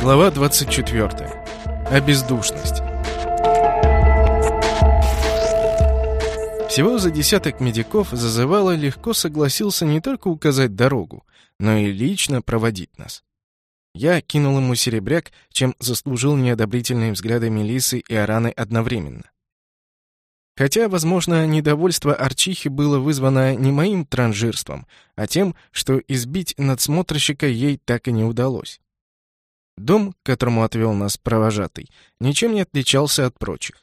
Глава 24. О бездушности. Всего за десяток медиков зазывало легко согласился не только указать дорогу, но и лично проводить нас. Я кинул ему серебряк, чем заслужил неодобрительные взгляды Мелисы и Араны одновременно. Хотя, возможно, недовольство Арчихи было вызвано не моим транжирством, а тем, что избить надсмотрщика ей так и не удалось. Дом, к которому отвел нас провожатый, ничем не отличался от прочих.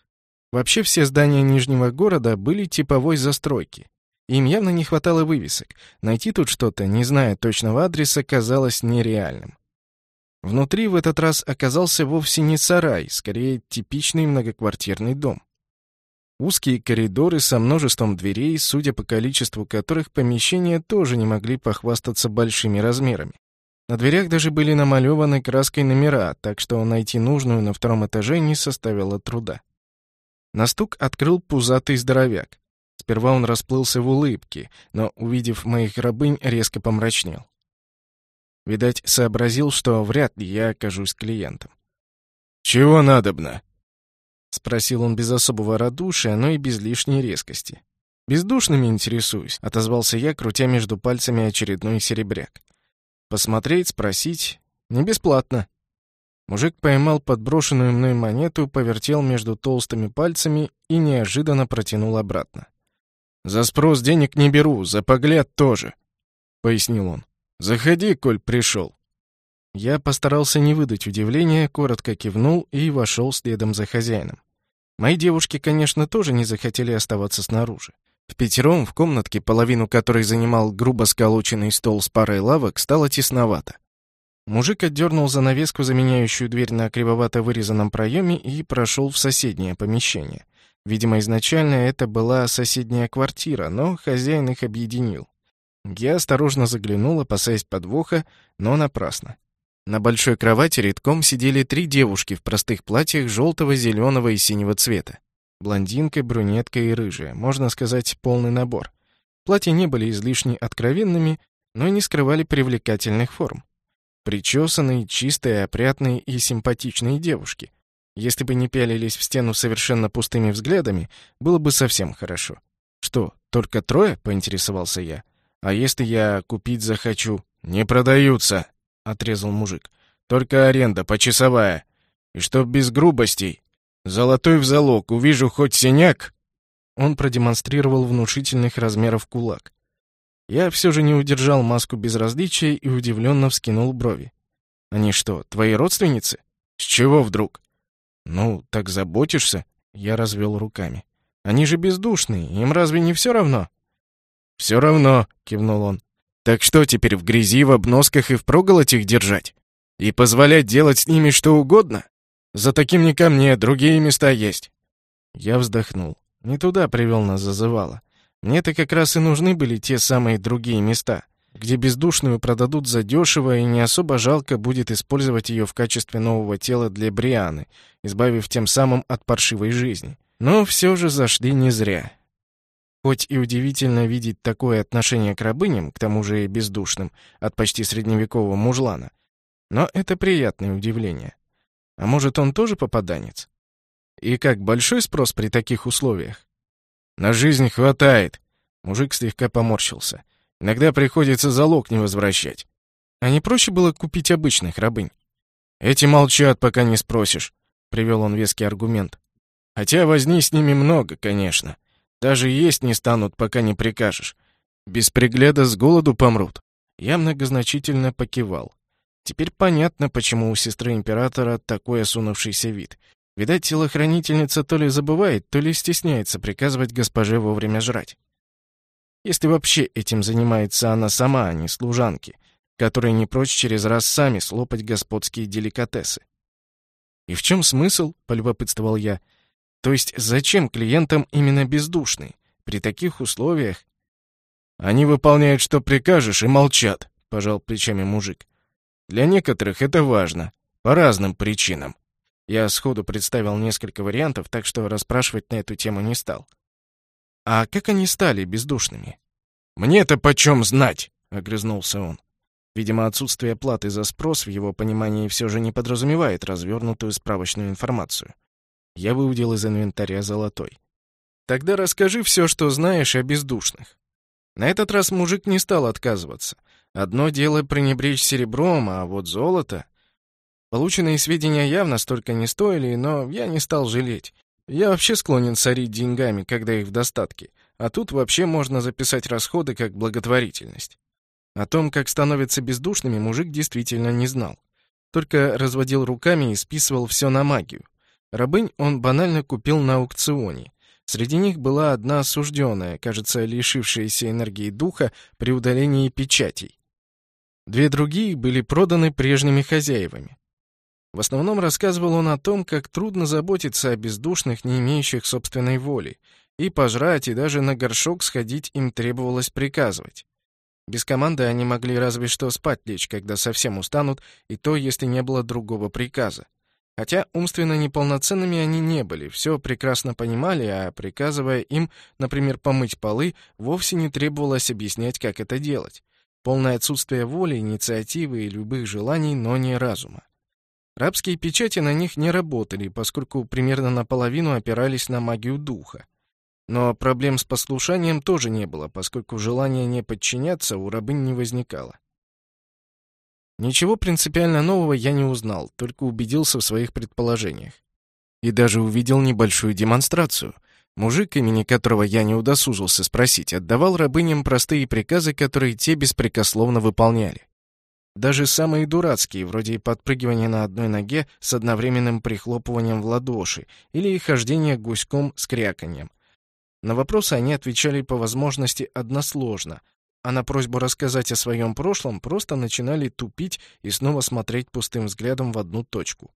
Вообще все здания Нижнего города были типовой застройки. Им явно не хватало вывесок. Найти тут что-то, не зная точного адреса, казалось нереальным. Внутри в этот раз оказался вовсе не сарай, скорее типичный многоквартирный дом. Узкие коридоры со множеством дверей, судя по количеству которых помещения тоже не могли похвастаться большими размерами. На дверях даже были намалеваны краской номера, так что найти нужную на втором этаже не составило труда. На стук открыл пузатый здоровяк. Сперва он расплылся в улыбке, но, увидев моих рабынь, резко помрачнел. Видать, сообразил, что вряд ли я окажусь клиентом. «Чего надобно?» — спросил он без особого радушия, но и без лишней резкости. «Бездушными интересуюсь», — отозвался я, крутя между пальцами очередной серебряк. «Посмотреть, спросить? Не бесплатно». Мужик поймал подброшенную мной монету, повертел между толстыми пальцами и неожиданно протянул обратно. «За спрос денег не беру, за погляд тоже», — пояснил он. «Заходи, коль пришел». Я постарался не выдать удивления, коротко кивнул и вошел следом за хозяином. Мои девушки, конечно, тоже не захотели оставаться снаружи. В пятером в комнатке, половину которой занимал грубо сколоченный стол с парой лавок, стало тесновато. Мужик отдернул занавеску, заменяющую дверь на кривовато вырезанном проеме, и прошел в соседнее помещение. Видимо, изначально это была соседняя квартира, но хозяин их объединил. Я осторожно заглянул, опасаясь подвоха, но напрасно. На большой кровати редком сидели три девушки в простых платьях желтого, зеленого и синего цвета. Блондинка, брюнетка и рыжая, можно сказать, полный набор. Платья не были излишне откровенными, но и не скрывали привлекательных форм. Причесанные, чистые, опрятные и симпатичные девушки. Если бы не пялились в стену совершенно пустыми взглядами, было бы совсем хорошо. «Что, только трое?» — поинтересовался я. «А если я купить захочу?» «Не продаются!» отрезал мужик. «Только аренда, почасовая. И чтоб без грубостей. Золотой в залог, увижу хоть синяк». Он продемонстрировал внушительных размеров кулак. Я все же не удержал маску безразличия и удивленно вскинул брови. «Они что, твои родственницы?» «С чего вдруг?» «Ну, так заботишься?» Я развел руками. «Они же бездушные, им разве не все равно?» «Все равно», — кивнул он. Так что теперь в грязи, в обносках и в проголодь их держать? И позволять делать с ними что угодно? За таким не ко мне, другие места есть. Я вздохнул. Не туда привел нас зазывало. Мне-то как раз и нужны были те самые другие места, где бездушную продадут задешево и не особо жалко будет использовать ее в качестве нового тела для Брианы, избавив тем самым от паршивой жизни. Но все же зашли не зря. Хоть и удивительно видеть такое отношение к рабыням, к тому же и бездушным, от почти средневекового мужлана, но это приятное удивление. А может, он тоже попаданец? И как, большой спрос при таких условиях? На жизнь хватает. Мужик слегка поморщился. Иногда приходится залог не возвращать. А не проще было купить обычных рабынь? Эти молчат, пока не спросишь, привел он веский аргумент. Хотя возни с ними много, конечно. Даже есть не станут, пока не прикажешь. Без пригляда с голоду помрут. Я многозначительно покивал. Теперь понятно, почему у сестры императора такой осунувшийся вид. Видать, телохранительница то ли забывает, то ли стесняется приказывать госпоже вовремя жрать. Если вообще этим занимается она сама, а не служанки, которые не прочь через раз сами слопать господские деликатесы. «И в чем смысл?» — полюбопытствовал я. То есть зачем клиентам именно бездушный? При таких условиях... Они выполняют, что прикажешь, и молчат, пожал плечами мужик. Для некоторых это важно, по разным причинам. Я сходу представил несколько вариантов, так что расспрашивать на эту тему не стал. А как они стали бездушными? Мне-то почем знать, огрызнулся он. Видимо, отсутствие платы за спрос в его понимании все же не подразумевает развернутую справочную информацию. Я выудил из инвентаря золотой. «Тогда расскажи все, что знаешь о бездушных». На этот раз мужик не стал отказываться. Одно дело пренебречь серебром, а вот золото... Полученные сведения явно столько не стоили, но я не стал жалеть. Я вообще склонен сорить деньгами, когда их в достатке, а тут вообще можно записать расходы как благотворительность. О том, как становятся бездушными, мужик действительно не знал. Только разводил руками и списывал все на магию. Рабынь он банально купил на аукционе. Среди них была одна осужденная, кажется, лишившаяся энергии духа при удалении печатей. Две другие были проданы прежними хозяевами. В основном рассказывал он о том, как трудно заботиться о бездушных, не имеющих собственной воли, и пожрать, и даже на горшок сходить им требовалось приказывать. Без команды они могли разве что спать лечь, когда совсем устанут, и то, если не было другого приказа. Хотя умственно неполноценными они не были, все прекрасно понимали, а приказывая им, например, помыть полы, вовсе не требовалось объяснять, как это делать. Полное отсутствие воли, инициативы и любых желаний, но не разума. Рабские печати на них не работали, поскольку примерно наполовину опирались на магию духа. Но проблем с послушанием тоже не было, поскольку желания не подчиняться у рабынь не возникало. Ничего принципиально нового я не узнал, только убедился в своих предположениях. И даже увидел небольшую демонстрацию. Мужик, имени которого я не удосужился спросить, отдавал рабыням простые приказы, которые те беспрекословно выполняли. Даже самые дурацкие, вроде подпрыгивания на одной ноге с одновременным прихлопыванием в ладоши или хождения гуськом с кряканьем. На вопросы они отвечали по возможности односложно, а на просьбу рассказать о своем прошлом просто начинали тупить и снова смотреть пустым взглядом в одну точку.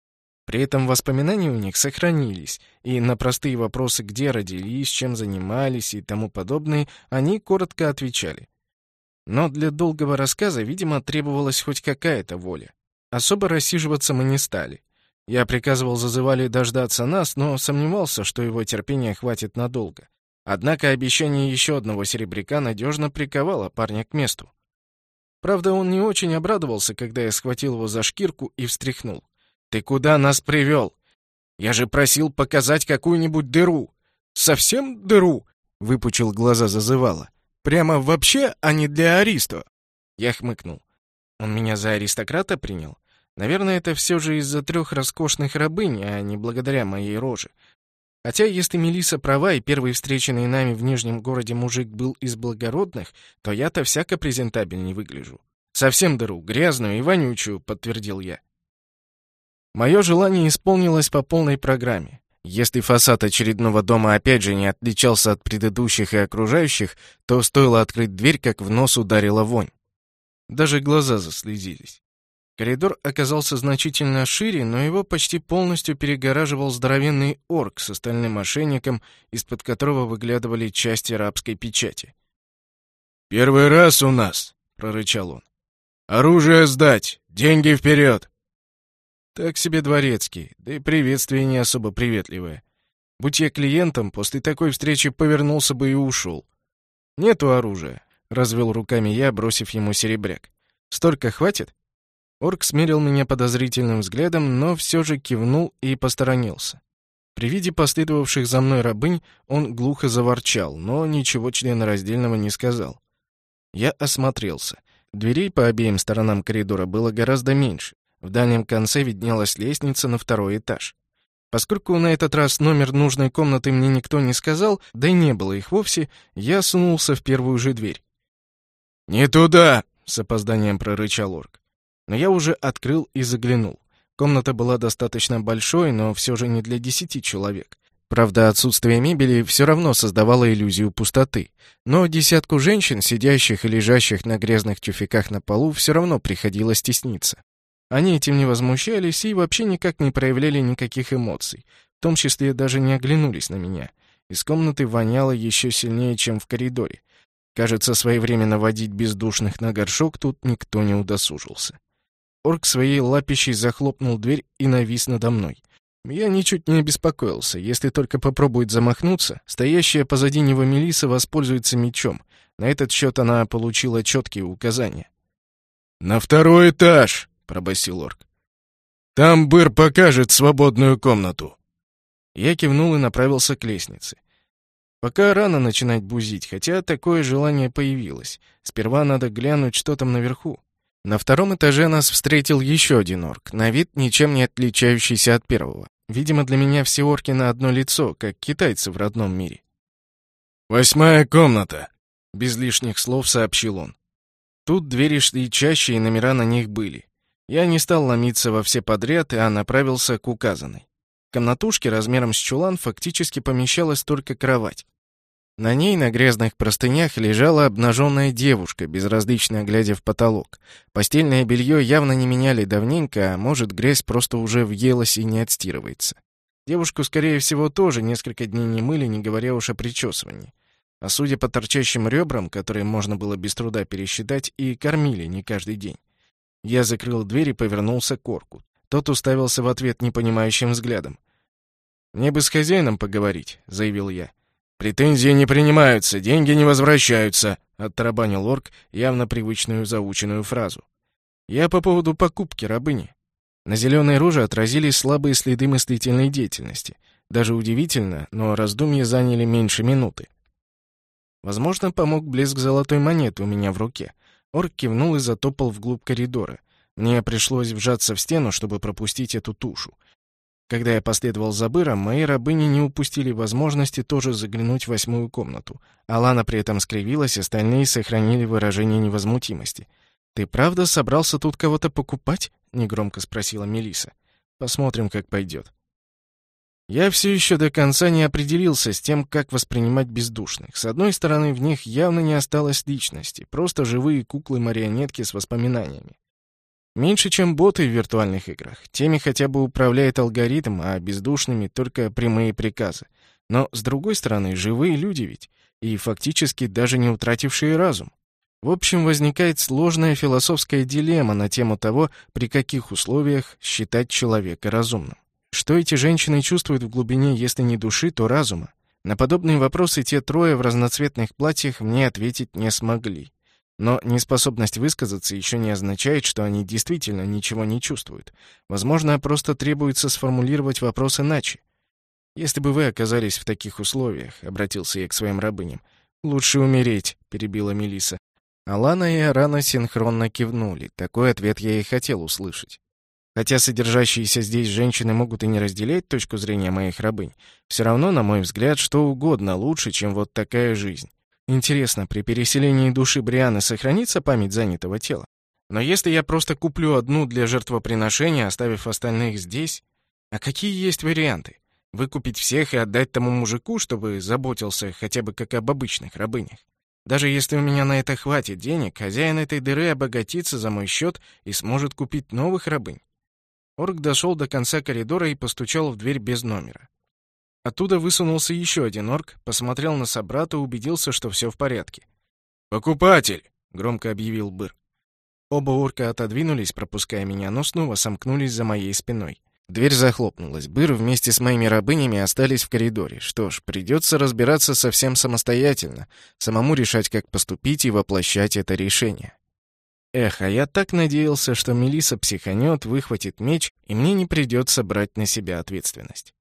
При этом воспоминания у них сохранились, и на простые вопросы, где родились, чем занимались и тому подобное, они коротко отвечали. Но для долгого рассказа, видимо, требовалась хоть какая-то воля. Особо рассиживаться мы не стали. Я приказывал зазывали дождаться нас, но сомневался, что его терпения хватит надолго. Однако обещание еще одного серебряка надежно приковало парня к месту. Правда, он не очень обрадовался, когда я схватил его за шкирку и встряхнул. «Ты куда нас привел? Я же просил показать какую-нибудь дыру!» «Совсем дыру?» — выпучил глаза зазывало. «Прямо вообще, а не для Аристо!» Я хмыкнул. Он меня за аристократа принял? Наверное, это все же из-за трех роскошных рабынь, а не благодаря моей роже. Хотя, если Мелиса права, и первый встреченный нами в Нижнем городе мужик был из благородных, то я-то всяко презентабельней выгляжу. Совсем дыру, грязную и вонючую, подтвердил я. Мое желание исполнилось по полной программе. Если фасад очередного дома опять же не отличался от предыдущих и окружающих, то стоило открыть дверь, как в нос ударила вонь. Даже глаза заслезились. Коридор оказался значительно шире, но его почти полностью перегораживал здоровенный орк с остальным мошенником, из-под которого выглядывали части рабской печати. «Первый раз у нас!» — прорычал он. «Оружие сдать! Деньги вперед!» Так себе дворецкий, да и приветствие не особо приветливое. Будь я клиентом, после такой встречи повернулся бы и ушел. «Нету оружия», — развел руками я, бросив ему серебряк. «Столько хватит?» Орк смерил меня подозрительным взглядом, но все же кивнул и посторонился. При виде последовавших за мной рабынь он глухо заворчал, но ничего членораздельного не сказал. Я осмотрелся. Дверей по обеим сторонам коридора было гораздо меньше. В дальнем конце виднелась лестница на второй этаж. Поскольку на этот раз номер нужной комнаты мне никто не сказал, да и не было их вовсе, я сунулся в первую же дверь. «Не туда!» — с опозданием прорычал орк но я уже открыл и заглянул. Комната была достаточно большой, но все же не для десяти человек. Правда, отсутствие мебели все равно создавало иллюзию пустоты. Но десятку женщин, сидящих и лежащих на грязных тюфяках на полу, все равно приходилось тесниться. Они этим не возмущались и вообще никак не проявляли никаких эмоций, в том числе даже не оглянулись на меня. Из комнаты воняло еще сильнее, чем в коридоре. Кажется, своевременно водить бездушных на горшок тут никто не удосужился. Орк своей лапищей захлопнул дверь и навис надо мной. Я ничуть не обеспокоился. Если только попробует замахнуться, стоящая позади него Мелиса воспользуется мечом. На этот счет она получила четкие указания. «На второй этаж!» — пробасил орк. «Там Быр покажет свободную комнату!» Я кивнул и направился к лестнице. Пока рано начинать бузить, хотя такое желание появилось. Сперва надо глянуть, что там наверху. На втором этаже нас встретил еще один орк, на вид ничем не отличающийся от первого. Видимо, для меня все орки на одно лицо, как китайцы в родном мире. «Восьмая комната», — без лишних слов сообщил он. Тут двери шли чаще, и номера на них были. Я не стал ломиться во все подряд, а направился к указанной. В комнатушке размером с чулан фактически помещалась только кровать. На ней на грязных простынях лежала обнаженная девушка, безразлично глядя в потолок. Постельное белье явно не меняли давненько, а может, грязь просто уже въелась и не отстирывается. Девушку, скорее всего, тоже несколько дней не мыли, не говоря уж о причесывании. А судя по торчащим ребрам, которые можно было без труда пересчитать, и кормили не каждый день. Я закрыл дверь и повернулся к орку. Тот уставился в ответ непонимающим взглядом. «Мне бы с хозяином поговорить», — заявил я. «Претензии не принимаются, деньги не возвращаются», — оттарабанил орк явно привычную заученную фразу. «Я по поводу покупки рабыни». На зеленой роже отразились слабые следы мыслительной деятельности. Даже удивительно, но раздумья заняли меньше минуты. Возможно, помог блеск золотой монеты у меня в руке. Орк кивнул и затопал вглубь коридора. Мне пришлось вжаться в стену, чтобы пропустить эту тушу. Когда я последовал за Быром, мои рабыни не упустили возможности тоже заглянуть в восьмую комнату. Алана при этом скривилась, остальные сохранили выражение невозмутимости. «Ты правда собрался тут кого-то покупать?» — негромко спросила Мелиса. «Посмотрим, как пойдет». Я все еще до конца не определился с тем, как воспринимать бездушных. С одной стороны, в них явно не осталось личности, просто живые куклы-марионетки с воспоминаниями. Меньше, чем боты в виртуальных играх. Теми хотя бы управляет алгоритм, а бездушными только прямые приказы. Но, с другой стороны, живые люди ведь, и фактически даже не утратившие разум. В общем, возникает сложная философская дилемма на тему того, при каких условиях считать человека разумным. Что эти женщины чувствуют в глубине, если не души, то разума? На подобные вопросы те трое в разноцветных платьях мне ответить не смогли. Но неспособность высказаться еще не означает, что они действительно ничего не чувствуют. Возможно, просто требуется сформулировать вопрос иначе. «Если бы вы оказались в таких условиях», — обратился я к своим рабыням, — «лучше умереть», — перебила Мелиса. Алана и Арана синхронно кивнули. Такой ответ я и хотел услышать. Хотя содержащиеся здесь женщины могут и не разделять точку зрения моих рабынь, все равно, на мой взгляд, что угодно лучше, чем вот такая жизнь. Интересно, при переселении души Брианы сохранится память занятого тела? Но если я просто куплю одну для жертвоприношения, оставив остальных здесь... А какие есть варианты? Выкупить всех и отдать тому мужику, чтобы заботился хотя бы как об обычных рабынях? Даже если у меня на это хватит денег, хозяин этой дыры обогатится за мой счет и сможет купить новых рабынь. Орк дошел до конца коридора и постучал в дверь без номера. Оттуда высунулся еще один орк, посмотрел на собрата убедился, что все в порядке. «Покупатель!» — громко объявил Быр. Оба орка отодвинулись, пропуская меня, но снова сомкнулись за моей спиной. Дверь захлопнулась. Быр вместе с моими рабынями остались в коридоре. Что ж, придется разбираться совсем самостоятельно, самому решать, как поступить и воплощать это решение. Эх, а я так надеялся, что Мелиса психанет, выхватит меч, и мне не придется брать на себя ответственность.